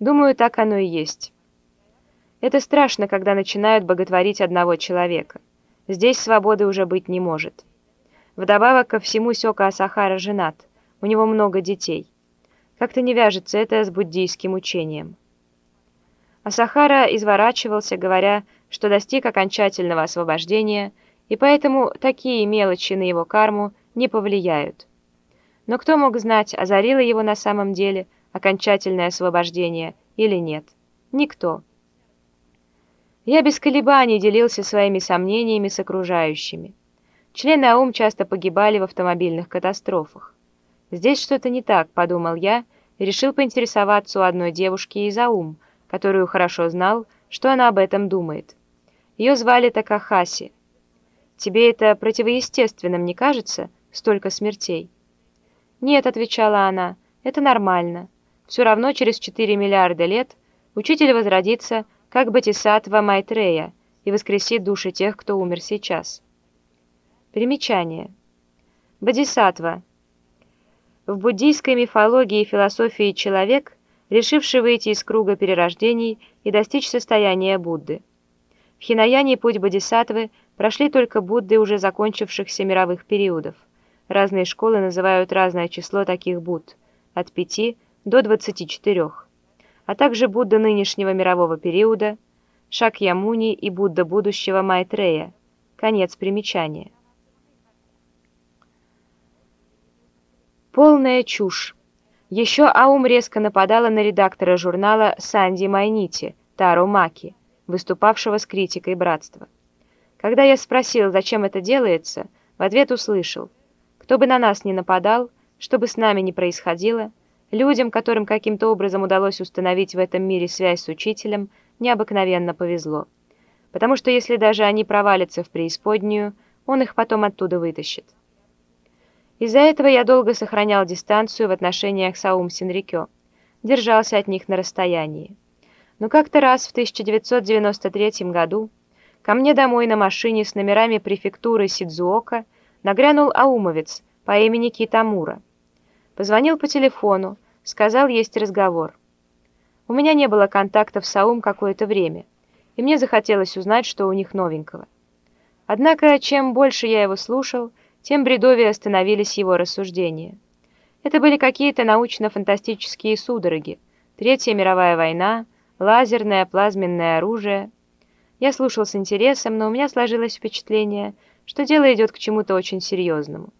Думаю, так оно и есть. Это страшно, когда начинают боготворить одного человека. Здесь свободы уже быть не может. Вдобавок ко всему Сёка Асахара женат, у него много детей. Как-то не вяжется это с буддийским учением. Асахара изворачивался, говоря, что достиг окончательного освобождения, и поэтому такие мелочи на его карму не повлияют. Но кто мог знать, озарило его на самом деле окончательное освобождение или нет? Никто. Я без колебаний делился своими сомнениями с окружающими. Члены АУМ часто погибали в автомобильных катастрофах. «Здесь что-то не так», — подумал я, и решил поинтересоваться у одной девушки из АУМ, которую хорошо знал, что она об этом думает. Ее звали Такахаси. «Тебе это противоестественным не кажется? Столько смертей?» «Нет», — отвечала она, — «это нормально. Все равно через 4 миллиарда лет учитель возродится, как Батисатва Майтрея, и воскресит души тех, кто умер сейчас». Примечание. Бодисаттва. В буддийской мифологии и философии человек, решивший выйти из круга перерождений и достичь состояния Будды. В Хинаяне путь Бодисаттвы прошли только Будды уже закончившихся мировых периодов. Разные школы называют разное число таких Будд, от 5 до 24, а также Будда нынешнего мирового периода, Шакьямуни и Будда будущего Майтрея. Конец примечания. Полная чушь. Еще Аум резко нападала на редактора журнала Санди Майнити, Таро Маки, выступавшего с критикой братства. Когда я спросил, зачем это делается, в ответ услышал, кто бы на нас ни нападал, что бы с нами ни происходило, людям, которым каким-то образом удалось установить в этом мире связь с учителем, необыкновенно повезло. Потому что если даже они провалятся в преисподнюю, он их потом оттуда вытащит. Из-за этого я долго сохранял дистанцию в отношениях с Аум Синрикё, держался от них на расстоянии. Но как-то раз в 1993 году ко мне домой на машине с номерами префектуры Сидзуока нагрянул аумовец по имени Китамура. Позвонил по телефону, сказал, есть разговор. У меня не было контактов с Аум какое-то время, и мне захотелось узнать, что у них новенького. Однако, чем больше я его слушал, тем бредовее становились его рассуждения. Это были какие-то научно-фантастические судороги, Третья мировая война, лазерное, плазменное оружие. Я слушал с интересом, но у меня сложилось впечатление, что дело идет к чему-то очень серьезному.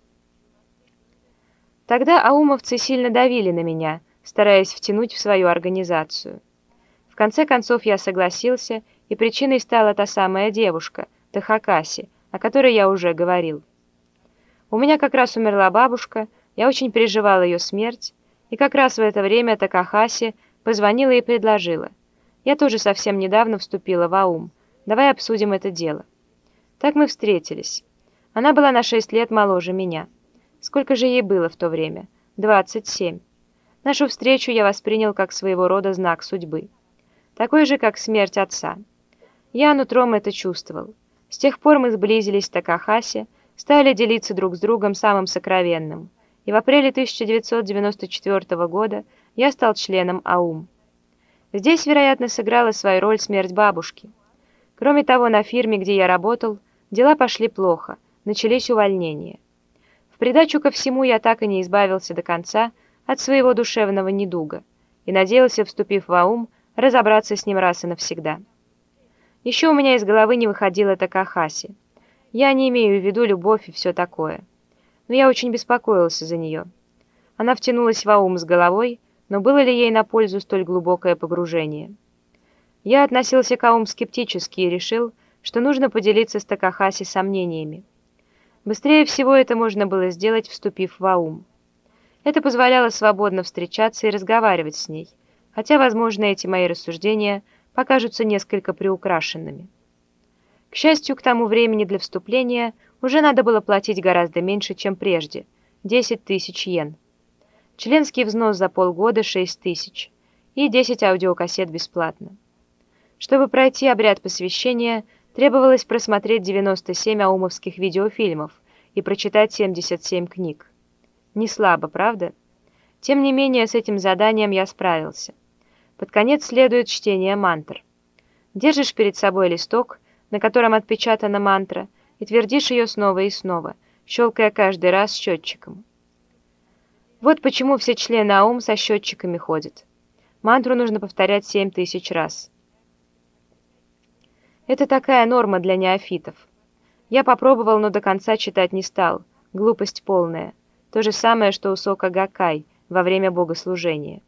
Тогда аумовцы сильно давили на меня, стараясь втянуть в свою организацию. В конце концов я согласился, и причиной стала та самая девушка, Тахакаси, о которой я уже говорил. У меня как раз умерла бабушка, я очень переживала ее смерть, и как раз в это время Такахаси позвонила и предложила. Я тоже совсем недавно вступила в АУМ. Давай обсудим это дело. Так мы встретились. Она была на шесть лет моложе меня. Сколько же ей было в то время? Двадцать семь. Нашу встречу я воспринял как своего рода знак судьбы. Такой же, как смерть отца. Я нутром это чувствовал. С тех пор мы сблизились с Такахаси, стали делиться друг с другом самым сокровенным, и в апреле 1994 года я стал членом АУМ. Здесь, вероятно, сыграла свою роль смерть бабушки. Кроме того, на фирме, где я работал, дела пошли плохо, начались увольнения. Придачу ко всему я так и не избавился до конца от своего душевного недуга и надеялся, вступив в АУМ, разобраться с ним раз и навсегда. Еще у меня из головы не выходила Такахаси. Я не имею в виду любовь и все такое. Но я очень беспокоился за нее. Она втянулась в аум с головой, но было ли ей на пользу столь глубокое погружение? Я относился к аум скептически и решил, что нужно поделиться с Такахаси сомнениями. Быстрее всего это можно было сделать, вступив в аум. Это позволяло свободно встречаться и разговаривать с ней, хотя, возможно, эти мои рассуждения покажутся несколько приукрашенными. К счастью, к тому времени для вступления уже надо было платить гораздо меньше, чем прежде – 10 тысяч йен. Членский взнос за полгода – 6 тысяч и 10 аудиокассет бесплатно. Чтобы пройти обряд посвящения, требовалось просмотреть 97 аумовских видеофильмов и прочитать 77 книг. Не слабо, правда? Тем не менее, с этим заданием я справился. Под конец следует чтение мантр. Держишь перед собой листок, на котором отпечатана мантра, и твердишь ее снова и снова, щелкая каждый раз счетчиком. Вот почему все члены АУМ со счетчиками ходят. Мантру нужно повторять семь тысяч раз. Это такая норма для неофитов. Я попробовал, но до конца читать не стал. Глупость полная. То же самое, что у Сока Гакай во время богослужения.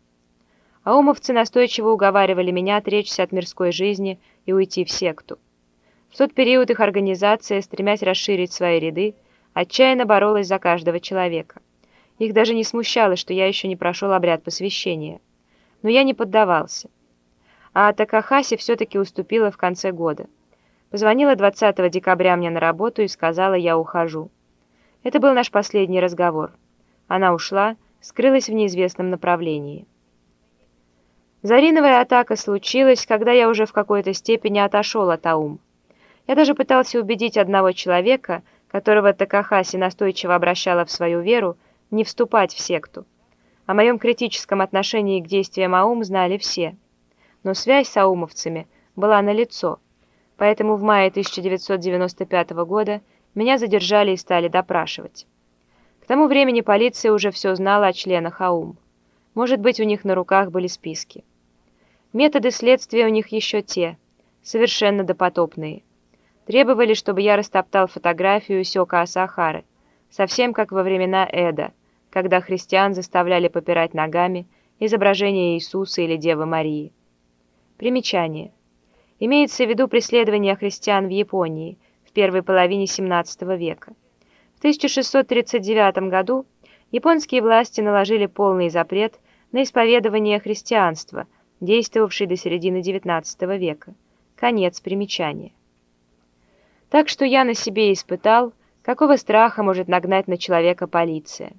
Аумовцы настойчиво уговаривали меня отречься от мирской жизни и уйти в секту. В тот период их организация, стремясь расширить свои ряды, отчаянно боролась за каждого человека. Их даже не смущало, что я еще не прошел обряд посвящения. Но я не поддавался. А Такахаси все-таки уступила в конце года. Позвонила 20 декабря мне на работу и сказала, я ухожу. Это был наш последний разговор. Она ушла, скрылась в неизвестном направлении. Зариновая атака случилась, когда я уже в какой-то степени отошел от Аум. Я даже пытался убедить одного человека, которого Такахаси настойчиво обращала в свою веру, не вступать в секту. О моем критическом отношении к действиям Аум знали все. Но связь с аумовцами была налицо, поэтому в мае 1995 года меня задержали и стали допрашивать. К тому времени полиция уже все знала о членах АУМ. Может быть, у них на руках были списки. Методы следствия у них еще те, совершенно допотопные. Требовали, чтобы я растоптал фотографию Сёка Асахары, совсем как во времена Эда, когда христиан заставляли попирать ногами изображение Иисуса или Девы Марии. Примечание. Имеется в виду преследование христиан в Японии в первой половине XVII века. В 1639 году японские власти наложили полный запрет на исповедование христианства, действовавший до середины XIX века. Конец примечания. Так что я на себе испытал, какого страха может нагнать на человека полиция.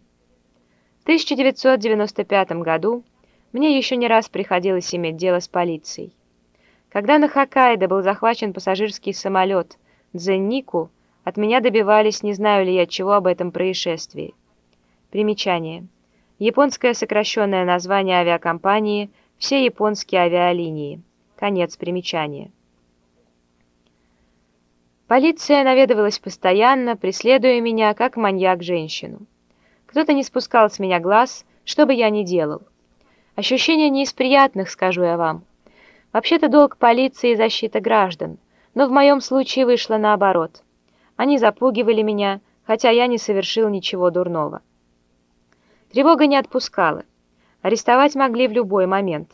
В 1995 году мне еще не раз приходилось иметь дело с полицией. Когда на Хоккайдо был захвачен пассажирский самолет Дзеннику, от меня добивались, не знаю ли я чего об этом происшествии. Примечание. Японское сокращенное название авиакомпании «Все японские авиалинии». Конец примечания. Полиция наведывалась постоянно, преследуя меня, как маньяк-женщину. Кто-то не спускал с меня глаз, что бы я ни делал. Ощущение не из приятных, скажу я вам. Вообще-то долг полиции – защита граждан, но в моем случае вышло наоборот. Они запугивали меня, хотя я не совершил ничего дурного. Тревога не отпускала. Арестовать могли в любой момент.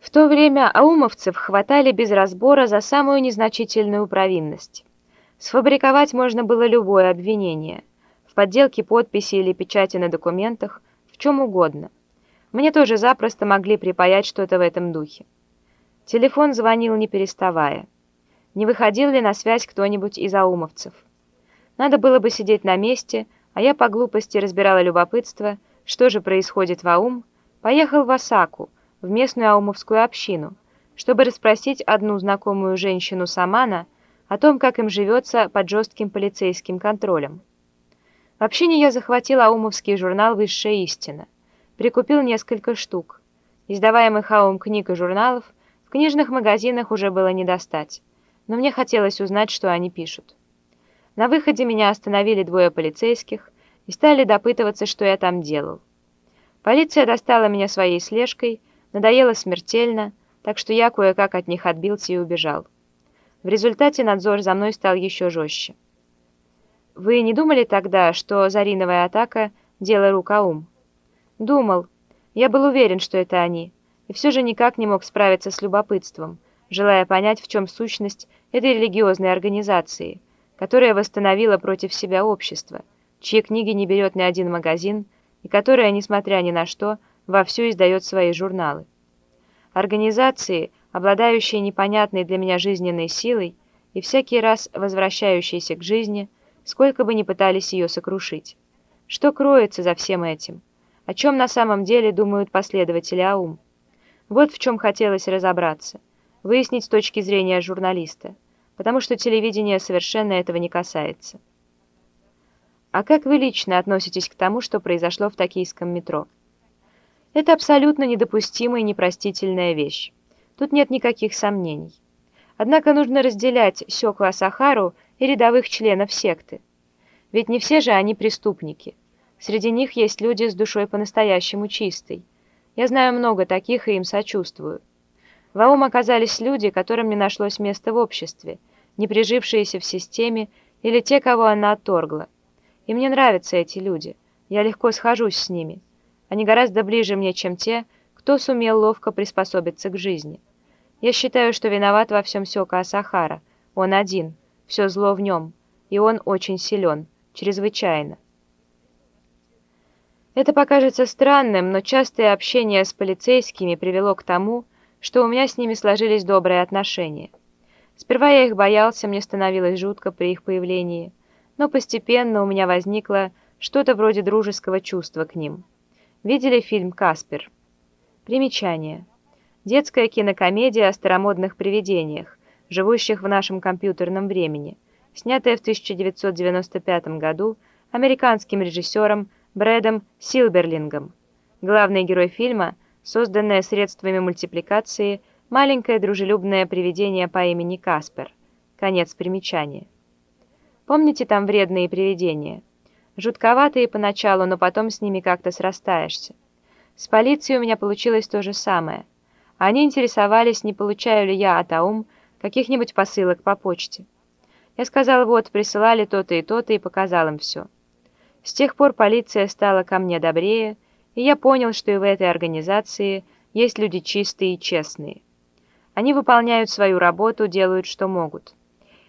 В то время аумовцев хватали без разбора за самую незначительную провинность. Сфабриковать можно было любое обвинение – в подделке подписи или печати на документах, в чем угодно. Мне тоже запросто могли припаять что-то в этом духе. Телефон звонил не переставая. Не выходил ли на связь кто-нибудь из аумовцев? Надо было бы сидеть на месте, а я по глупости разбирала любопытство, что же происходит в Аум, поехал в Осаку, в местную аумовскую общину, чтобы расспросить одну знакомую женщину Самана о том, как им живется под жестким полицейским контролем. В общине я захватил аумовский журнал «Высшая истина». Прикупил несколько штук. Издаваемых аум книг и журналов в книжных магазинах уже было не достать, но мне хотелось узнать, что они пишут. На выходе меня остановили двое полицейских и стали допытываться, что я там делал. Полиция достала меня своей слежкой, надоела смертельно, так что я кое-как от них отбился и убежал. В результате надзор за мной стал еще жестче. Вы не думали тогда, что зариновая атака — дело рук Аум? Думал. Я был уверен, что это они, и все же никак не мог справиться с любопытством, желая понять, в чем сущность этой религиозной организации, которая восстановила против себя общество, чьи книги не берет ни один магазин, и которая, несмотря ни на что, вовсю издает свои журналы. Организации, обладающие непонятной для меня жизненной силой и всякий раз возвращающиеся к жизни – сколько бы ни пытались ее сокрушить. Что кроется за всем этим? О чем на самом деле думают последователи АУМ? Вот в чем хотелось разобраться, выяснить с точки зрения журналиста, потому что телевидение совершенно этого не касается. А как вы лично относитесь к тому, что произошло в токийском метро? Это абсолютно недопустимая и непростительная вещь. Тут нет никаких сомнений. Однако нужно разделять Сёку Асахару и рядовых членов секты. Ведь не все же они преступники. Среди них есть люди с душой по-настоящему чистой. Я знаю много таких и им сочувствую. В АУМ оказались люди, которым не нашлось места в обществе, не прижившиеся в системе или те, кого она отторгла. И мне нравятся эти люди. Я легко схожусь с ними. Они гораздо ближе мне, чем те, кто сумел ловко приспособиться к жизни. Я считаю, что виноват во всем Сёка Асахара. Он один, все зло в нем, и он очень силен, чрезвычайно. Это покажется странным, но частое общение с полицейскими привело к тому, что у меня с ними сложились добрые отношения. Сперва я их боялся, мне становилось жутко при их появлении, но постепенно у меня возникло что-то вроде дружеского чувства к ним. Видели фильм «Каспер»? Примечание. Детская кинокомедия о старомодных привидениях, живущих в нашем компьютерном времени, снятая в 1995 году американским режиссером Брэдом Силберлингом. Главный герой фильма, созданное средствами мультипликации, маленькое дружелюбное привидение по имени Каспер. Конец примечания. Помните там вредные привидения? Жутковатые поначалу, но потом с ними как-то срастаешься. С полицией у меня получилось то же самое. Они интересовались, не получаю ли я от АУМ каких-нибудь посылок по почте. Я сказал, вот, присылали то-то и то-то, и показал им все. С тех пор полиция стала ко мне добрее, и я понял, что и в этой организации есть люди чистые и честные. Они выполняют свою работу, делают, что могут.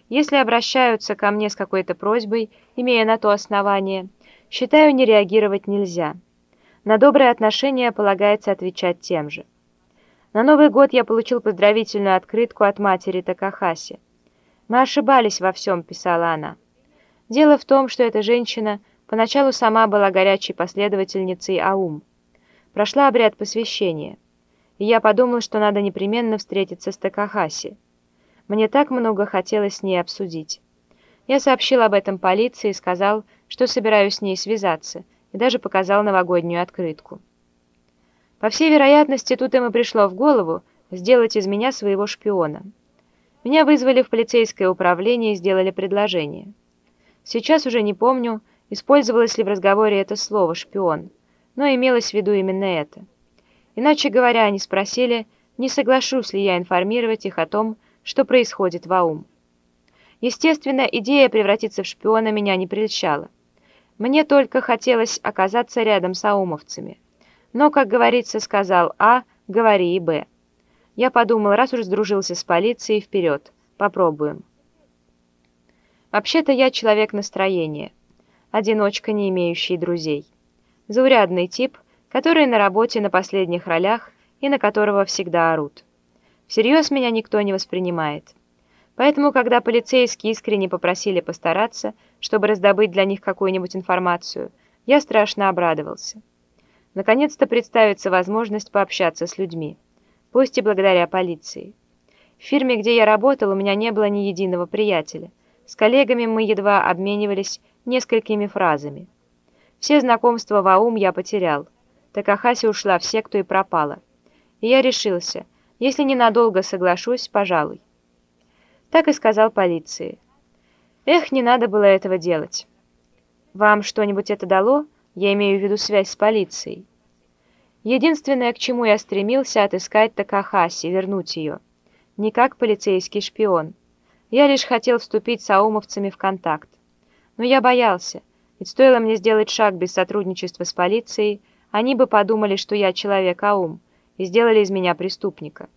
Если обращаются ко мне с какой-то просьбой, имея на то основание, считаю, не реагировать нельзя. На добрые отношения полагается отвечать тем же. На Новый год я получил поздравительную открытку от матери Такахаси. «Мы ошибались во всем», — писала она. Дело в том, что эта женщина поначалу сама была горячей последовательницей Аум. Прошла обряд посвящения. И я подумал, что надо непременно встретиться с Такахаси. Мне так много хотелось с ней обсудить. Я сообщил об этом полиции и сказал, что собираюсь с ней связаться, и даже показал новогоднюю открытку. По всей вероятности, тут им и пришло в голову сделать из меня своего шпиона. Меня вызвали в полицейское управление и сделали предложение. Сейчас уже не помню, использовалось ли в разговоре это слово «шпион», но имелось в виду именно это. Иначе говоря, они спросили, не соглашусь ли я информировать их о том, что происходит в АУМ. Естественно, идея превратиться в шпиона меня не прельщала. Мне только хотелось оказаться рядом с аумовцами. Но, как говорится, сказал А, говори и Б. Я подумал, раз уж сдружился с полицией, вперед, попробуем. Вообще-то я человек настроения, одиночка, не имеющий друзей. Заурядный тип, который на работе на последних ролях и на которого всегда орут. Всерьез меня никто не воспринимает. Поэтому, когда полицейские искренне попросили постараться, чтобы раздобыть для них какую-нибудь информацию, я страшно обрадовался. Наконец-то представится возможность пообщаться с людьми, пусть и благодаря полиции. В фирме, где я работал, у меня не было ни единого приятеля. С коллегами мы едва обменивались несколькими фразами. Все знакомства в АУМ я потерял. Такахаси ушла в секту и пропала. И я решился – если ненадолго соглашусь, пожалуй. Так и сказал полиции. Эх, не надо было этого делать. Вам что-нибудь это дало? Я имею в виду связь с полицией. Единственное, к чему я стремился, отыскать Такахаси, вернуть ее. Не как полицейский шпион. Я лишь хотел вступить с аумовцами в контакт. Но я боялся, ведь стоило мне сделать шаг без сотрудничества с полицией, они бы подумали, что я человек аум, и сделали из меня преступника.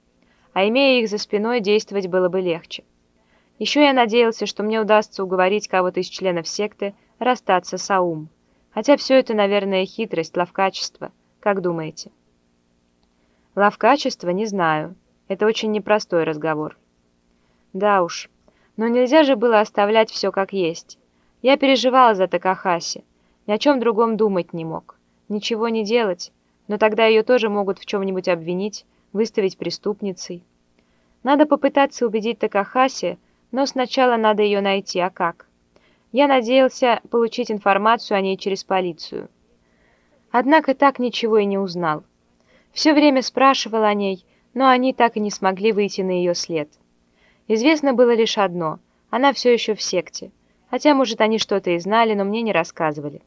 А имея их за спиной, действовать было бы легче. Еще я надеялся, что мне удастся уговорить кого-то из членов секты расстаться с Аум. Хотя все это, наверное, хитрость, ловкачество. Как думаете? Ловкачество? Не знаю. Это очень непростой разговор. Да уж. Но нельзя же было оставлять все как есть. Я переживала за Такахаси, ни о чем другом думать не мог. Ничего не делать, но тогда ее тоже могут в чем-нибудь обвинить, выставить преступницей. Надо попытаться убедить Такахаси, но сначала надо ее найти, а как? Я надеялся получить информацию о ней через полицию. Однако так ничего и не узнал. Все время спрашивал о ней, но они так и не смогли выйти на ее след. Известно было лишь одно – она все еще в секте – хотя может они что-то и знали но мне не рассказывали.